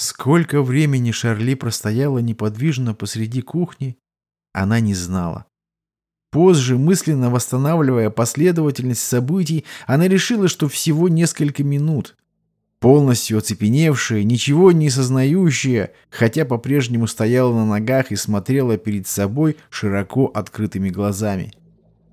Сколько времени Шарли простояла неподвижно посреди кухни, она не знала. Позже, мысленно восстанавливая последовательность событий, она решила, что всего несколько минут. Полностью оцепеневшая, ничего не сознающая, хотя по-прежнему стояла на ногах и смотрела перед собой широко открытыми глазами.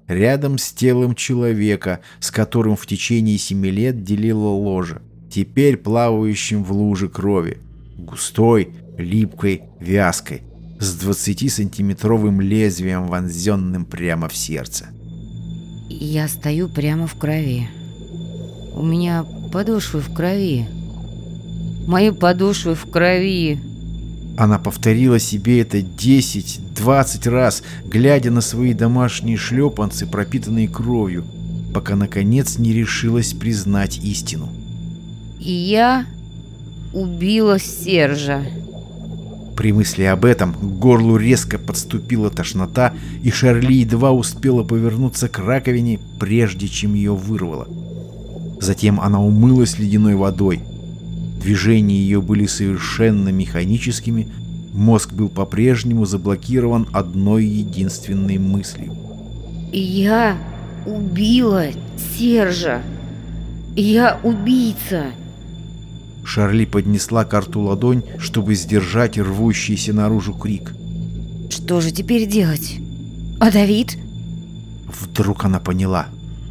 Рядом с телом человека, с которым в течение семи лет делила ложе, теперь плавающим в луже крови густой, липкой, вязкой, с 20-сантиметровым лезвием, вонзенным прямо в сердце. Я стою прямо в крови. У меня подошвы в крови. Мои подошвы в крови. Она повторила себе это 10-20 раз, глядя на свои домашние шлепанцы, пропитанные кровью, пока наконец не решилась признать истину. И я убила Сержа. При мысли об этом к горлу резко подступила тошнота, и Шарли едва успела повернуться к раковине, прежде чем ее вырвало. Затем она умылась ледяной водой. Движения ее были совершенно механическими, мозг был по-прежнему заблокирован одной единственной мыслью. «Я убила Сержа! Я убийца!» Шарли поднесла к рту ладонь, чтобы сдержать рвущийся наружу крик. «Что же теперь делать? А Давид?» Вдруг она поняла.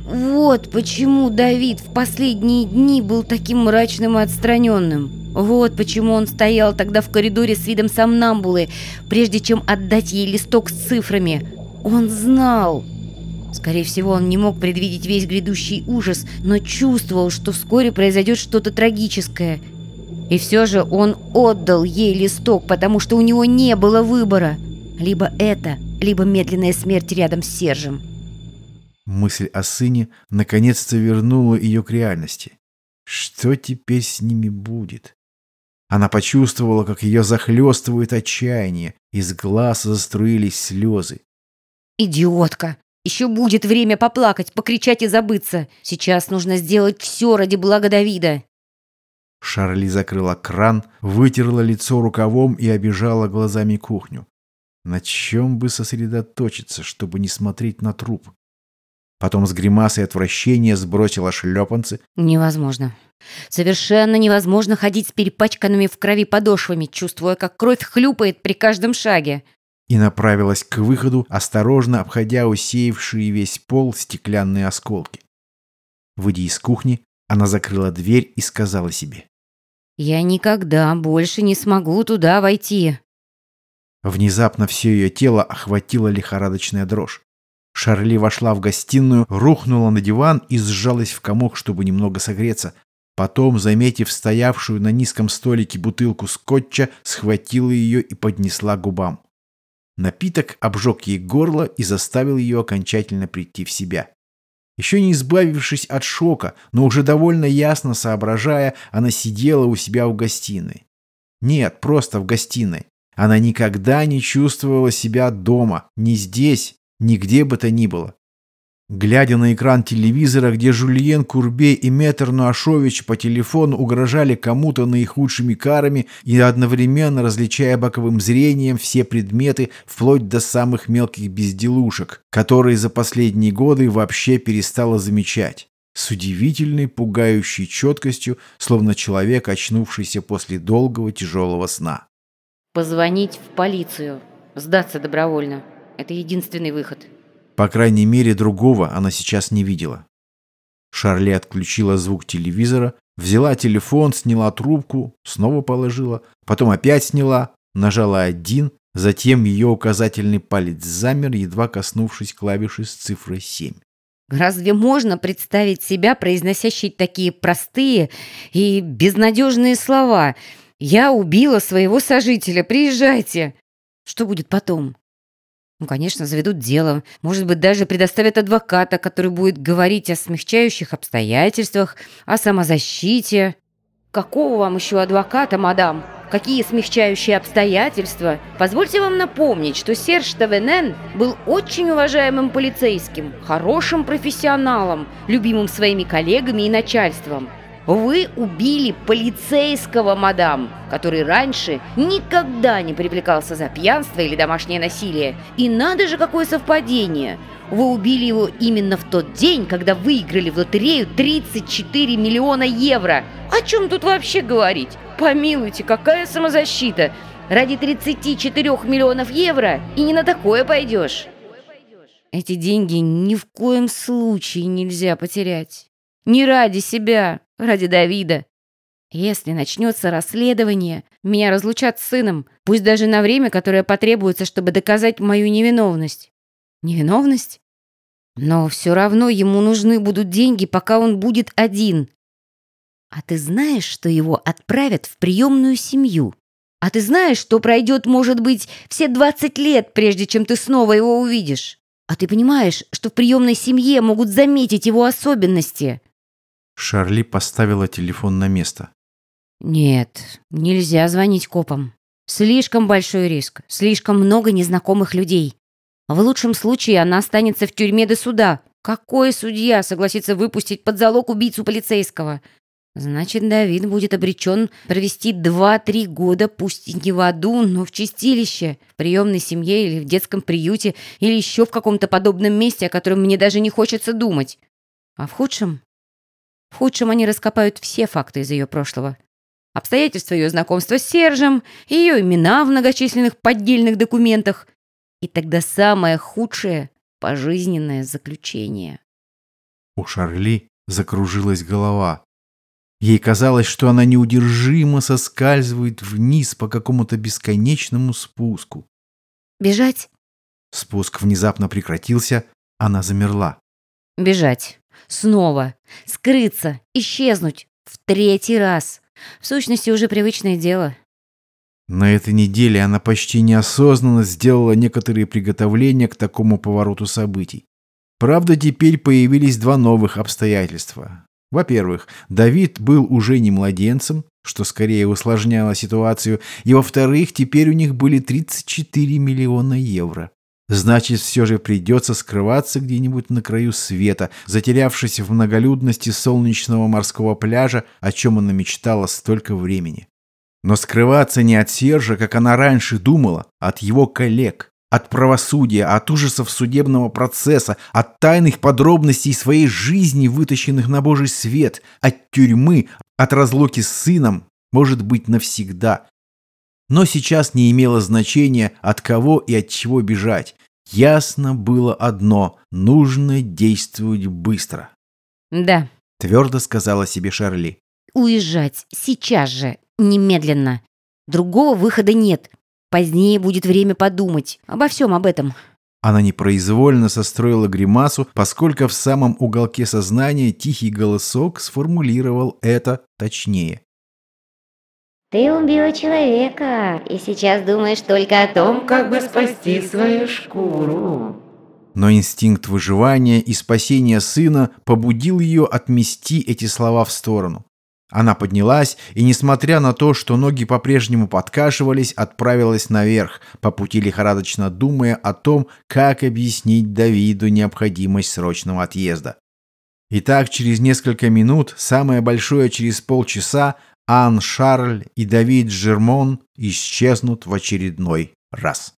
«Вот почему Давид в последние дни был таким мрачным и отстраненным. Вот почему он стоял тогда в коридоре с видом сомнамбулы, прежде чем отдать ей листок с цифрами. Он знал!» Скорее всего, он не мог предвидеть весь грядущий ужас, но чувствовал, что вскоре произойдет что-то трагическое. И все же он отдал ей листок, потому что у него не было выбора. Либо это, либо медленная смерть рядом с Сержем. Мысль о сыне наконец-то вернула ее к реальности. Что теперь с ними будет? Она почувствовала, как ее захлестывает отчаяние, из глаз заструились слезы. «Идиотка!» Еще будет время поплакать, покричать и забыться. Сейчас нужно сделать все ради блага Давида. Шарли закрыла кран, вытерла лицо рукавом и обижала глазами кухню. На чем бы сосредоточиться, чтобы не смотреть на труп? Потом с гримасой отвращения сбросила шлепанцы. Невозможно. Совершенно невозможно ходить с перепачканными в крови подошвами, чувствуя, как кровь хлюпает при каждом шаге и направилась к выходу, осторожно обходя усеявшие весь пол стеклянные осколки. Выйдя из кухни, она закрыла дверь и сказала себе. «Я никогда больше не смогу туда войти». Внезапно все ее тело охватила лихорадочная дрожь. Шарли вошла в гостиную, рухнула на диван и сжалась в комок, чтобы немного согреться. Потом, заметив стоявшую на низком столике бутылку скотча, схватила ее и поднесла к губам. Напиток обжег ей горло и заставил ее окончательно прийти в себя. Еще не избавившись от шока, но уже довольно ясно соображая, она сидела у себя в гостиной. Нет, просто в гостиной. Она никогда не чувствовала себя дома, ни здесь, ни где бы то ни было. Глядя на экран телевизора, где Жульен Курбе и Метр Нуашович по телефону угрожали кому-то наихудшими карами и одновременно различая боковым зрением все предметы вплоть до самых мелких безделушек, которые за последние годы вообще перестала замечать. С удивительной, пугающей четкостью, словно человек, очнувшийся после долгого тяжелого сна. «Позвонить в полицию. Сдаться добровольно. Это единственный выход». По крайней мере, другого она сейчас не видела. Шарли отключила звук телевизора, взяла телефон, сняла трубку, снова положила, потом опять сняла, нажала один, затем ее указательный палец замер, едва коснувшись клавиши с цифрой 7. Разве можно представить себя, произносящей такие простые и безнадежные слова? «Я убила своего сожителя, приезжайте!» Что будет потом? Ну, конечно, заведут дело. Может быть, даже предоставят адвоката, который будет говорить о смягчающих обстоятельствах, о самозащите. Какого вам еще адвоката, мадам? Какие смягчающие обстоятельства? Позвольте вам напомнить, что Серж Тавенен был очень уважаемым полицейским, хорошим профессионалом, любимым своими коллегами и начальством. Вы убили полицейского, мадам, который раньше никогда не привлекался за пьянство или домашнее насилие. И надо же, какое совпадение! Вы убили его именно в тот день, когда выиграли в лотерею 34 миллиона евро. О чем тут вообще говорить? Помилуйте, какая самозащита! Ради 34 миллионов евро и не на такое пойдешь. Эти деньги ни в коем случае нельзя потерять. Не ради себя, ради Давида. Если начнется расследование, меня разлучат с сыном, пусть даже на время, которое потребуется, чтобы доказать мою невиновность. Невиновность? Но все равно ему нужны будут деньги, пока он будет один. А ты знаешь, что его отправят в приемную семью? А ты знаешь, что пройдет, может быть, все 20 лет, прежде чем ты снова его увидишь? А ты понимаешь, что в приемной семье могут заметить его особенности? Шарли поставила телефон на место. Нет, нельзя звонить копам. Слишком большой риск, слишком много незнакомых людей. В лучшем случае она останется в тюрьме до суда. Какой судья согласится выпустить под залог убийцу полицейского? Значит, Давид будет обречен провести 2-3 года, пусть и не в аду, но в чистилище, в приемной семье или в детском приюте, или еще в каком-то подобном месте, о котором мне даже не хочется думать. А в худшем? В худшем они раскопают все факты из ее прошлого. Обстоятельства ее знакомства с Сержем, ее имена в многочисленных поддельных документах. И тогда самое худшее — пожизненное заключение. У Шарли закружилась голова. Ей казалось, что она неудержимо соскальзывает вниз по какому-то бесконечному спуску. Бежать? Спуск внезапно прекратился, она замерла. Бежать. Снова. Скрыться. Исчезнуть. В третий раз. В сущности, уже привычное дело. На этой неделе она почти неосознанно сделала некоторые приготовления к такому повороту событий. Правда, теперь появились два новых обстоятельства. Во-первых, Давид был уже не младенцем, что скорее усложняло ситуацию, и во-вторых, теперь у них были 34 миллиона евро. Значит, все же придется скрываться где-нибудь на краю света, затерявшись в многолюдности солнечного морского пляжа, о чем она мечтала столько времени. Но скрываться не от Сержа, как она раньше думала, от его коллег. От правосудия, от ужасов судебного процесса, от тайных подробностей своей жизни, вытащенных на Божий свет, от тюрьмы, от разлуки с сыном, может быть, навсегда. Но сейчас не имело значения, от кого и от чего бежать. Ясно было одно – нужно действовать быстро. Да. Твердо сказала себе Шарли. Уезжать. Сейчас же. Немедленно. Другого выхода нет. Позднее будет время подумать обо всем об этом. Она непроизвольно состроила гримасу, поскольку в самом уголке сознания тихий голосок сформулировал это точнее. Ты убила человека и сейчас думаешь только о том, как бы спасти свою шкуру. Но инстинкт выживания и спасения сына побудил ее отмести эти слова в сторону. Она поднялась и, несмотря на то, что ноги по-прежнему подкашивались, отправилась наверх, по пути лихорадочно думая о том, как объяснить Давиду необходимость срочного отъезда. Итак, через несколько минут, самое большое через полчаса, Ан Шарль и Давид Жермон исчезнут в очередной раз.